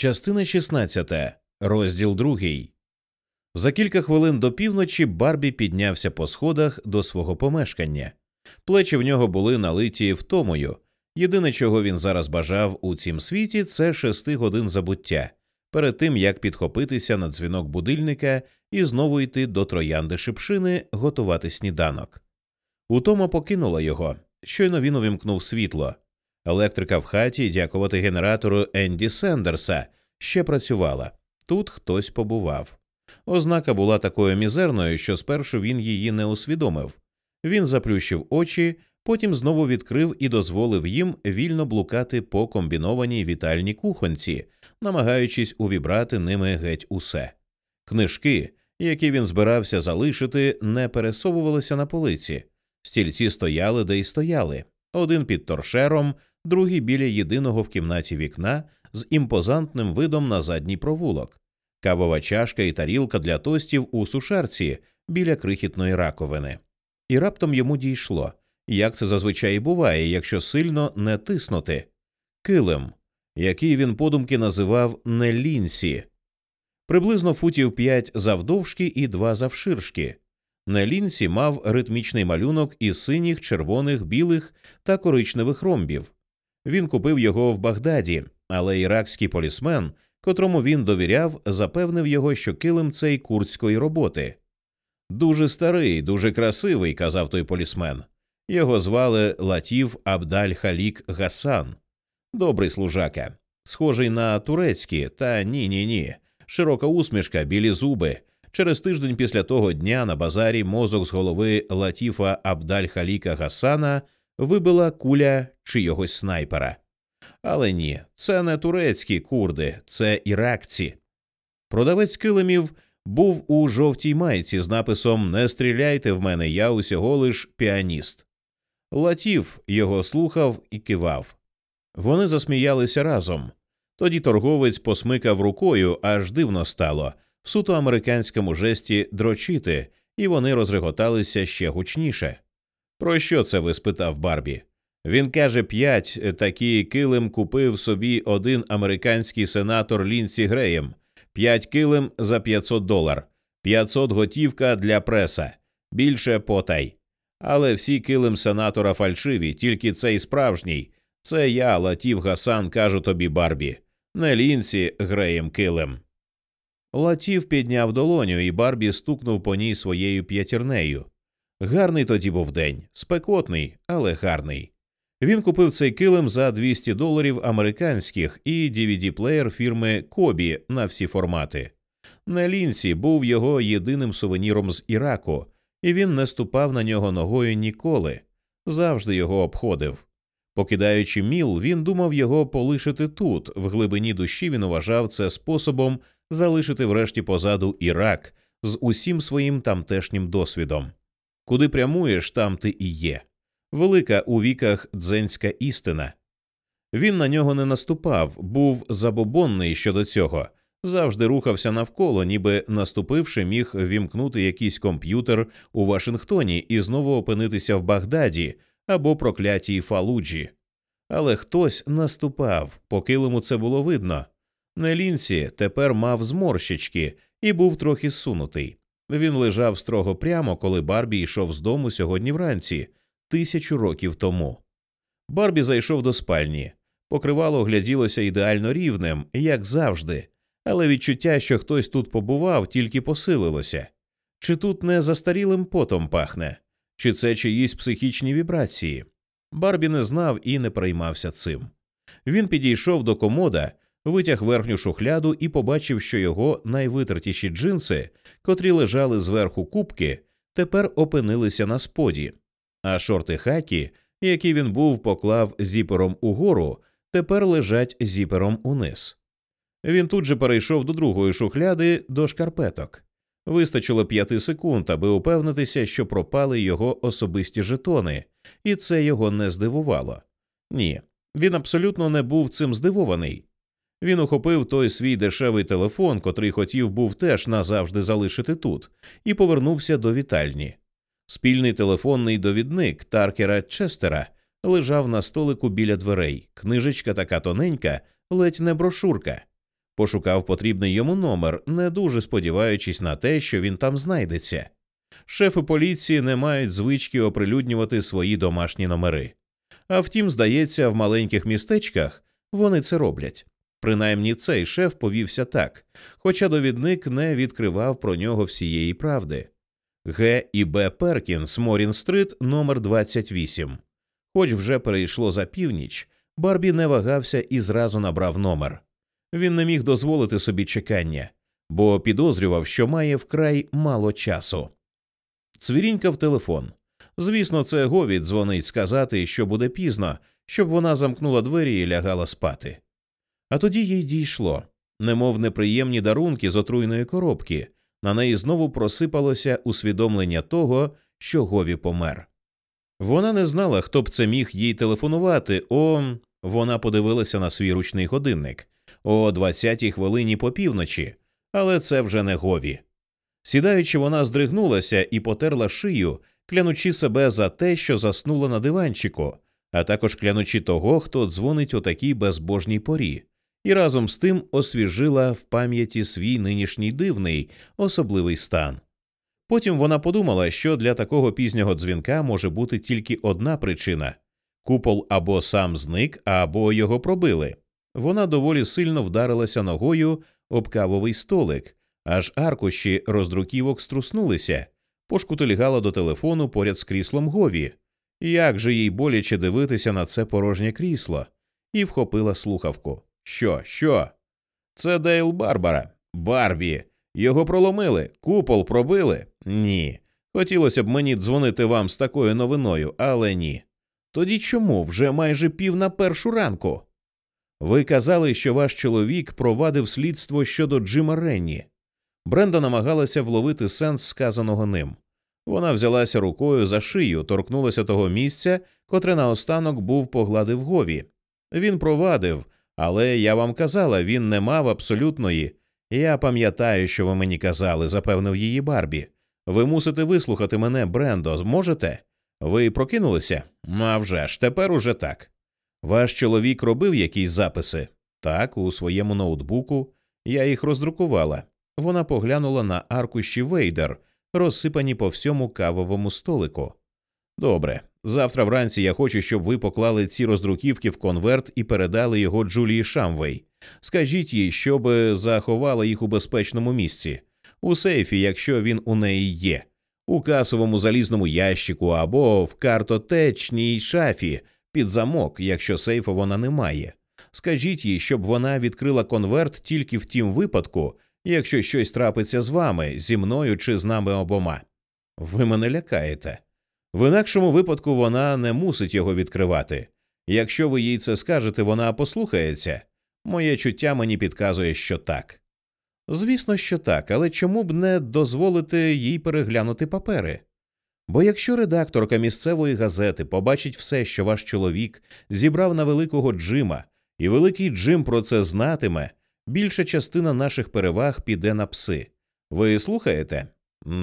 Частина 16. Розділ 2. За кілька хвилин до півночі Барбі піднявся по сходах до свого помешкання. Плечі в нього були налиті втомою. Єдине, чого він зараз бажав у цім світі, це шести годин забуття, перед тим як підхопитися на дзвінок будильника і знову йти до троянди шипшини готувати сніданок. Утома покинула його. Щойно він увімкнув світло. Електрика в хаті, дякувати генератору Енді Сендерса, ще працювала. Тут хтось побував. Ознака була такою мізерною, що спершу він її не усвідомив. Він заплющив очі, потім знову відкрив і дозволив їм вільно блукати по комбінованій вітальній кухонці, намагаючись увібрати ними геть усе. Книжки, які він збирався залишити, не пересовувалися на полиці. Стільці стояли де й стояли один під торшером, другий біля єдиного в кімнаті вікна з імпозантним видом на задній провулок, кавова чашка і тарілка для тостів у сушарці біля крихітної раковини. І раптом йому дійшло, як це зазвичай буває, якщо сильно не тиснути килим, який він подумки називав Нелінсі, приблизно футів п'ять завдовжки і два завширшки. На лінсі мав ритмічний малюнок із синіх, червоних, білих та коричневих ромбів. Він купив його в Багдаді, але іракський полісмен, котрому він довіряв, запевнив його, що килим цей курдської роботи. Дуже старий, дуже красивий, казав той полісмен. Його звали Латів Абдаль Халік Гасан. Добрий служака, схожий на турецькі, та ні, ні, ні. Широка усмішка, білі зуби. Через тиждень після того дня на базарі мозок з голови Латіфа Абдаль Халіка Гасана вибила куля чийогось снайпера. Але ні, це не турецькі курди, це іракці. Продавець килимів був у жовтій майці з написом Не стріляйте в мене, я усього лиш піаніст. Латіф його слухав і кивав. Вони засміялися разом. Тоді торговець посмикав рукою, аж дивно стало, в суто американському жесті дрочити, і вони розреготалися ще гучніше. Про що це ви? спитав Барбі. Він каже п'ять такий килим купив собі один американський сенатор Лінсі Греєм, п'ять килим за 500 долар, 500 готівка для преса, більше потай. Але всі килим сенатора фальшиві, тільки цей справжній. Це я, Латів Гасан, кажу тобі, Барбі, не Лінсі Греєм килим. Латів підняв долоню, і Барбі стукнув по ній своєю п'ятірнею. Гарний тоді був день, спекотний, але гарний. Він купив цей килим за 200 доларів американських і dvd плеєр фірми Кобі на всі формати. На лінці був його єдиним сувеніром з Іраку, і він не ступав на нього ногою ніколи, завжди його обходив. Покидаючи міл, він думав його полишити тут, в глибині душі він вважав це способом залишити врешті позаду Ірак з усім своїм тамтешнім досвідом. Куди прямуєш, там ти і є. Велика у віках дзенська істина. Він на нього не наступав, був забобонний щодо цього, завжди рухався навколо, ніби наступивши, міг вімкнути якийсь комп'ютер у Вашингтоні і знову опинитися в Багдаді або проклятій Фалуджі. Але хтось наступав, по килиму це було видно. Нелінсі тепер мав зморщички і був трохи сунутий. Він лежав строго прямо, коли Барбі йшов з дому сьогодні вранці, тисячу років тому. Барбі зайшов до спальні. Покривало гляділося ідеально рівним, як завжди, але відчуття, що хтось тут побував, тільки посилилося. Чи тут не застарілим потом пахне, чи це чиїсь психічні вібрації? Барбі не знав і не приймався цим. Він підійшов до комода, витяг верхню шухляду і побачив, що його найвитертіші джинси, котрі лежали зверху кубки, тепер опинилися на споді, а шорти хакі, які він був поклав зіпером угору, тепер лежать зіпером униз. Він тут же перейшов до другої шухляди до шкарпеток. Вистачило п'яти секунд, аби упевнитися, що пропали його особисті жетони, і це його не здивувало. Ні, він абсолютно не був цим здивований. Він ухопив той свій дешевий телефон, котрий хотів був теж назавжди залишити тут, і повернувся до вітальні. Спільний телефонний довідник Таркера Честера лежав на столику біля дверей, книжечка така тоненька, ледь не брошурка. пошукав потрібний йому номер, не дуже сподіваючись на те, що він там знайдеться. Шефи поліції не мають звички оприлюднювати свої домашні номери. А втім, здається, в маленьких містечках вони це роблять. Принаймні цей шеф повівся так, хоча довідник не відкривав про нього всієї правди. Г і Б Перкінс, Морін Стрит, номер 28. Хоч вже перейшло за північ, Барбі не вагався і зразу набрав номер. Він не міг дозволити собі чекання, бо підозрював, що має вкрай мало часу. Цвірінькав телефон. Звісно, це Говід дзвонить сказати, що буде пізно, щоб вона замкнула двері і лягала спати. А тоді їй дійшло немов неприємні дарунки з отруйної коробки, на неї знову просипалося усвідомлення того, що Гові помер. Вона не знала, хто б це міг їй телефонувати. О, вона подивилася на свій ручний годинник о 20-й хвилині по півночі, але це вже не Гові. Сідаючи, вона здригнулася і потерла шию, клянучи себе за те, що заснула на диванчику, а також клянучи того, хто дзвонить о такій безбожній порі, і разом з тим освіжила в пам'яті свій нинішній дивний, особливий стан. Потім вона подумала, що для такого пізнього дзвінка може бути тільки одна причина купол або сам зник, або його пробили. Вона доволі сильно вдарилася ногою об кавовий столик, аж аркуші роздруківок струснулися, пошкутильгала до телефону поряд з кріслом Гові. Як же їй боляче дивитися на це порожнє крісло, і вхопила слухавку. Що, що? Це Дейл Барбара, Барбі. Його проломили, купол пробили? Ні. Хотілося б мені дзвонити вам з такою новиною, але ні. Тоді чому вже майже пів на першу ранку? Ви казали, що ваш чоловік провадив слідство щодо Джима Ренні. Бренда намагалася вловити сенс сказаного ним. Вона взялася рукою за шию, торкнулася того місця, котре наостанок був погладив Гові. Він провадив, але я вам казала, він не мав абсолютної. Я пам'ятаю, що ви мені казали, запевнив її Барбі. Ви мусите вислухати мене, Брендо, зможете? Ви прокинулися? А вже ж, тепер уже так. Ваш чоловік робив якісь записи? Так, у своєму ноутбуку. Я їх роздрукувала. Вона поглянула на аркуші Вейдер, розсипані по всьому кавовому столику. Добре, завтра вранці я хочу, щоб ви поклали ці роздруківки в конверт і передали його Джулії Шамвей. Скажіть їй, щоб заховала їх у безпечному місці, у сейфі, якщо він у неї є, у касовому залізному ящику або в картотечній шафі під замок, якщо сейфа вона не має. Скажіть їй, щоб вона відкрила конверт тільки в тім випадку, якщо щось трапиться з вами, зі мною чи з нами обома. Ви мене лякаєте. В інакшому випадку вона не мусить його відкривати. Якщо ви їй це скажете, вона послухається. Моє чуття мені підказує, що так. Звісно, що так, але чому б не дозволити їй переглянути папери? Бо якщо редакторка місцевої газети побачить все, що ваш чоловік зібрав на великого Джима, і великий Джим про це знатиме, більша частина наших переваг піде на пси. Ви слухаєте?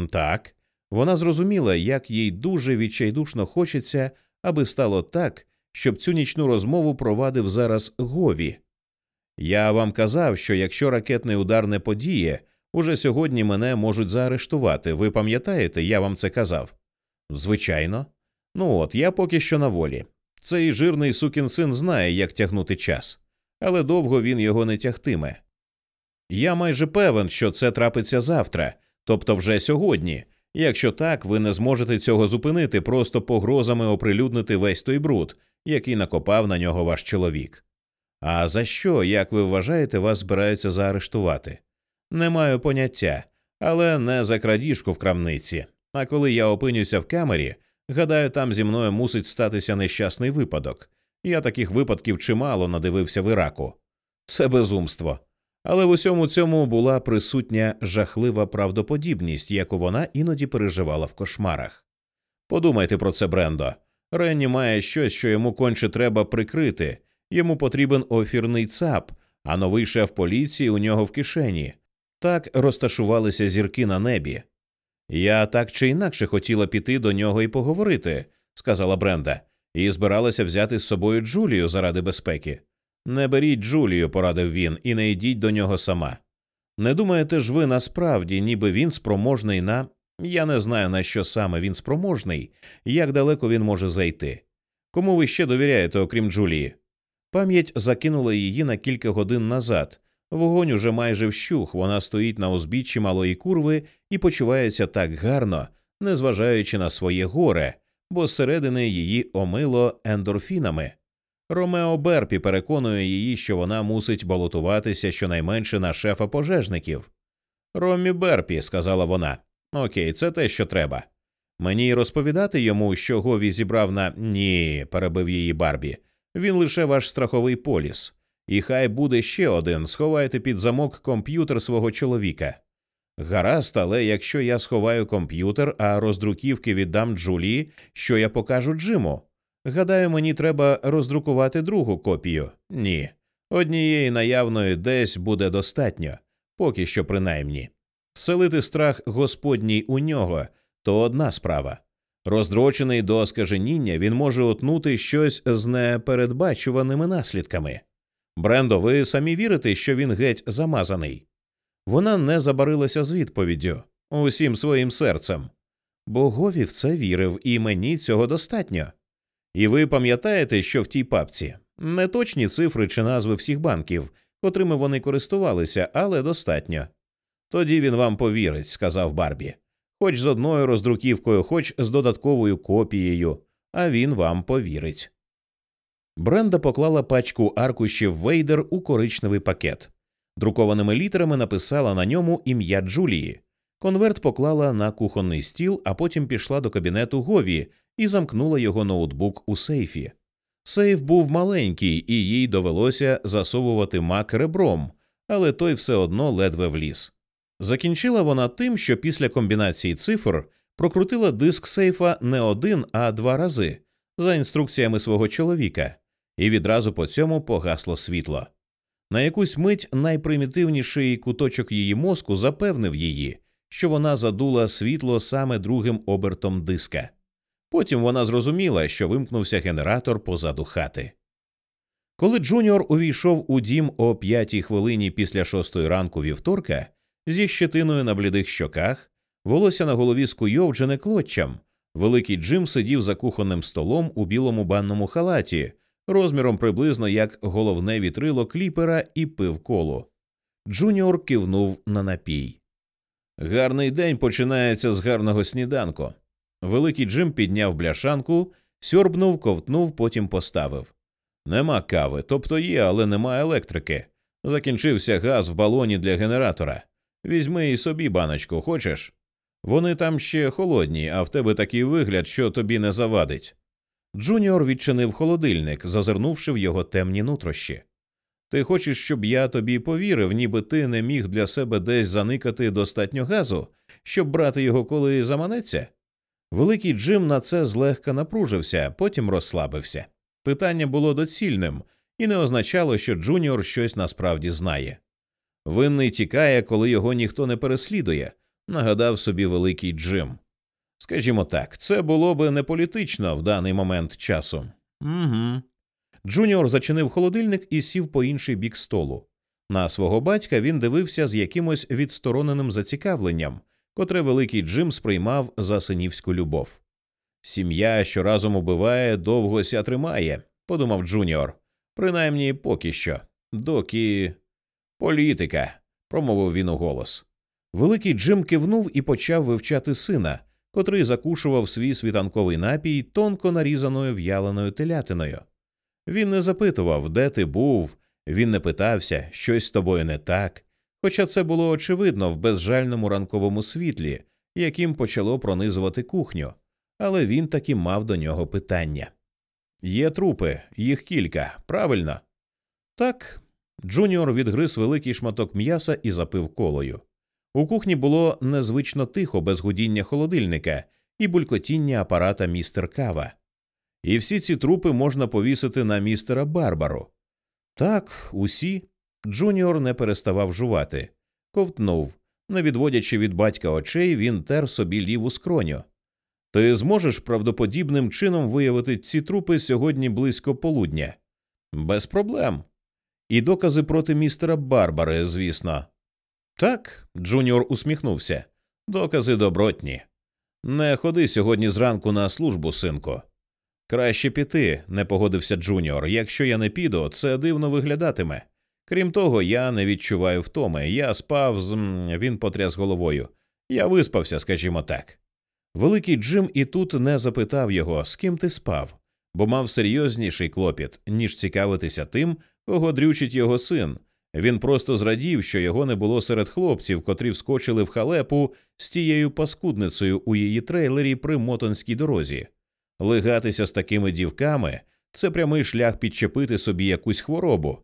Так. Вона зрозуміла, як їй дуже відчайдушно хочеться, аби стало так, щоб цю нічну розмову провадив зараз Гові. Я вам казав, що якщо ракетний удар не подіє, уже сьогодні мене можуть заарештувати. Ви пам'ятаєте, я вам це казав? Звичайно. Ну от, я поки що на волі. Цей жирний сукін син знає, як тягнути час, але довго він його не тягтиме. Я майже певен, що це трапиться завтра, тобто вже сьогодні. Якщо так, ви не зможете цього зупинити просто погрозами оприлюднити весь той бруд, який накопав на нього ваш чоловік. А за що, як ви вважаєте, вас збираються заарештувати? Не маю поняття, але не за крадіжку в крамниці. А коли я опинюся в камері, гадаю, там зі мною мусить статися нещасний випадок. Я таких випадків чимало надивився в Іраку. Це безумство. Але в усьому цьому була присутня жахлива правдоподібність, яку вона іноді переживала в кошмарах. Подумайте про це, Брендо. Ренні має щось, що йому конче треба прикрити, йому потрібен офірний цап, а новий шеф поліції у нього в кишені. Так розташувалися зірки на небі. Я так чи інакше хотіла піти до нього і поговорити, сказала Бренда, і збиралася взяти з собою Джулію заради безпеки. Не беріть Джулію, порадив він, і не йдіть до нього сама. Не думаєте ж ви насправді, ніби він спроможний на. Я не знаю, на що саме він спроможний, як далеко він може зайти. Кому ви ще довіряєте, окрім Джулії? Пам'ять закинула її на кілька годин назад. Вогонь уже майже вщух, вона стоїть на узбіччі малої курви і почувається так гарно, незважаючи на своє горе, бо зсередини її омило ендорфінами. Ромео Берпі переконує її, що вона мусить балотуватися щонайменше на шефа пожежників. Ромі Берпі, сказала вона. Окей, це те, що треба. Мені розповідати йому, що Гові зібрав на ні, перебив її Барбі. Він лише ваш страховий поліс. І хай буде ще один, сховайте під замок комп'ютер свого чоловіка. Гаразд, але якщо я сховаю комп'ютер, а роздруківки віддам Джулії, що я покажу Джиму. Гадаю, мені треба роздрукувати другу копію. Ні. Однієї наявної десь буде достатньо, поки що принаймні. Вселити страх господній у нього то одна справа. Роздрочений до скаженіння він може отнути щось з непередбачуваними наслідками. Брендо, ви самі вірите, що він геть замазаний? Вона не забарилася з відповіддю усім своїм серцем. Богові в це вірив, і мені цього достатньо. І ви пам'ятаєте, що в тій папці не точні цифри чи назви всіх банків, котрими вони користувалися, але достатньо. Тоді він вам повірить, сказав Барбі, хоч з одною роздруківкою, хоч з додатковою копією, а він вам повірить. Бренда поклала пачку аркушів Вейдер у коричневий пакет. Друкованими літерами написала на ньому ім'я Джулії. Конверт поклала на кухонний стіл, а потім пішла до кабінету Гові і замкнула його ноутбук у сейфі. Сейф був маленький, і їй довелося засовувати мак ребром, але той все одно ледве вліз. Закінчила вона тим, що після комбінації цифр прокрутила диск сейфа не один, а два рази за інструкціями свого чоловіка, і відразу по цьому погасло світло. На якусь мить найпримітивніший куточок її мозку запевнив її, що вона задула світло саме другим обертом диска. Потім вона зрозуміла, що вимкнувся генератор позаду хати. Коли Джуніор увійшов у дім о п'ятій хвилині після шостої ранку вівторка, зі щетиною на блідих щоках, волосся на голові скуйовджене клоччям, великий Джим сидів за кухонним столом у білому банному халаті, розміром приблизно як головне вітрило кліпера і пив коло. Джуніор кивнув на напій. Гарний день починається з гарного сніданку. Великий Джим підняв бляшанку, сьорбнув, ковтнув, потім поставив. Нема кави, тобто є, але нема електрики. Закінчився газ в балоні для генератора. Візьми і собі баночку, хочеш? Вони там ще холодні, а в тебе такий вигляд, що тобі не завадить. Джуніор відчинив холодильник, зазирнувши в його темні нутрощі. Ти хочеш, щоб я тобі повірив, ніби ти не міг для себе десь заникати достатньо газу, щоб брати його, коли заманеться? Великий Джим на це злегка напружився, потім розслабився. Питання було доцільним і не означало, що Джуніор щось насправді знає. Винний тікає, коли його ніхто не переслідує, нагадав собі великий Джим. Скажімо так, це було би не політично в даний момент часу. Угу. Джуніор зачинив холодильник і сів по інший бік столу. На свого батька він дивився з якимось відстороненим зацікавленням, котре великий Джим сприймав за синівську любов. Сім'я, що разом убиває, довго ся тримає, подумав Джуніор. Принаймні поки що, доки. Політика, промовив він уголос. Великий Джим кивнув і почав вивчати сина, котрий закушував свій світанковий напій тонко нарізаною в'яленою телятиною. Він не запитував, де ти був, він не питався, щось з тобою не так, хоча це було очевидно в безжальному ранковому світлі, яке почало пронизувати кухню, але він таки мав до нього питання. Є трупи, їх кілька, правильно? Так. Джуніор відгриз великий шматок м'яса і запив колою. У кухні було незвично тихо без гудіння холодильника і булькотіння апарата містер Кава. І всі ці трупи можна повісити на містера Барбару. Так, усі. Джуніор не переставав жувати, ковтнув. Не відводячи від батька очей, він тер собі ліву скроню. Ти зможеш правдоподібним чином виявити ці трупи сьогодні близько полудня? Без проблем. І докази проти містера Барбари, звісно. Так, Джуніор усміхнувся. Докази добротні. Не ходи сьогодні зранку на службу, синку. Краще піти, не погодився Джуніор. Якщо я не піду, це дивно виглядатиме. Крім того, я не відчуваю втоми. Я спав з. Він потряс головою. Я виспався, скажімо так. Великий Джим і тут не запитав його, з ким ти спав, бо мав серйозніший клопіт, ніж цікавитися тим, кого дрючить його син. Він просто зрадів, що його не було серед хлопців, котрі вскочили в халепу з тією паскудницею у її трейлері при мотонській дорозі. Лигатися з такими дівками це прямий шлях підчепити собі якусь хворобу.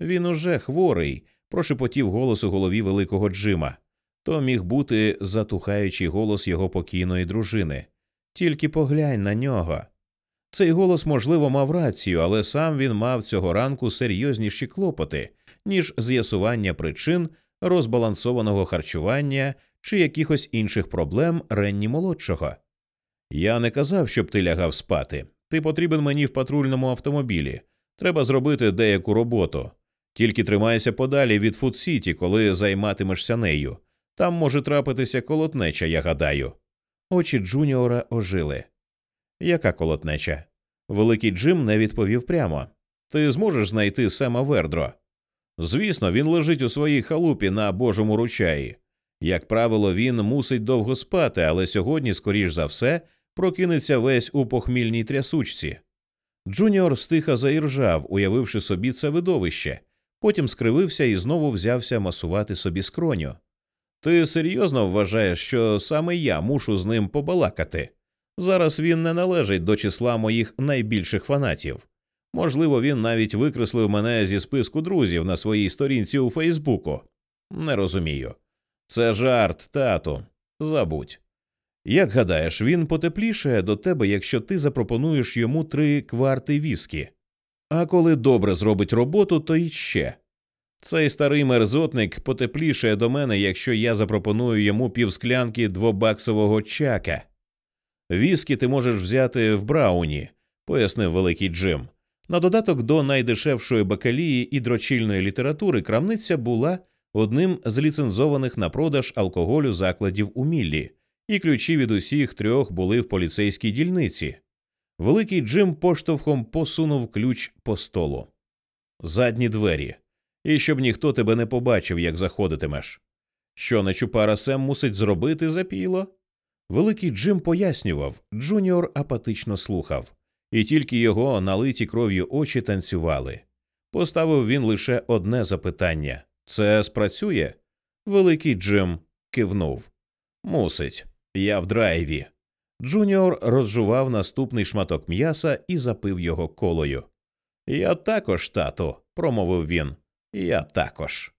Він уже хворий, прошепотів голос у голові великого Джима. То міг бути затухаючий голос його покійної дружини. Тільки поглянь на нього. Цей голос, можливо, мав рацію, але сам він мав цього ранку серйозніші клопоти, ніж з'ясування причин розбалансованого харчування чи якихось інших проблем Ренні молодшого. Я не казав, щоб ти лягав спати. Ти потрібен мені в патрульному автомобілі. Треба зробити деяку роботу. Тільки тримайся подалі від Фуд-Сіті, коли займатимешся нею. Там може трапитися колотнеча, я гадаю. Очі Джуніора ожили. Яка колотнеча? Великий Джим не відповів прямо. Ти зможеш знайти Сема Вердро? Звісно, він лежить у своїй халупі на божому ручаї. Як правило, він мусить довго спати, але сьогодні, скоріш за все, прокинеться весь у похмільній трясучці. Джуніор стиха заіржав, уявивши собі це видовище, потім скривився і знову взявся масувати собі скроню. Ти серйозно вважаєш, що саме я мушу з ним побалакати? Зараз він не належить до числа моїх найбільших фанатів. Можливо, він навіть викреслив мене зі списку друзів на своїй сторінці у Фейсбуку. Не розумію. Це жарт, тату. Забудь. Як гадаєш, він потеплішає до тебе, якщо ти запропонуєш йому три кварти віскі. А коли добре зробить роботу, то й ще. Цей старий мерзотник потеплішає до мене, якщо я запропоную йому півсклянки двобаксового чака. Віскі ти можеш взяти в Брауні, пояснив великий Джим. На додаток до найдешевшої бакалії і дрочільної літератури крамниця була одним з ліцензованих на продаж алкоголю закладів у Міллі, і ключі від усіх трьох були в поліцейській дільниці. Великий Джим поштовхом посунув ключ по столу. Задні двері. І щоб ніхто тебе не побачив, як заходитимеш. Що нечупара Сем мусить зробити за пійло? Великий Джим пояснював, Джуніор апатично слухав, і тільки його налиті кров'ю очі танцювали. Поставив він лише одне запитання це спрацює? Великий Джим кивнув. Мусить, я в драйві. Джуніор розжував наступний шматок м'яса і запив його колою. Я також, тату, промовив він. Я також.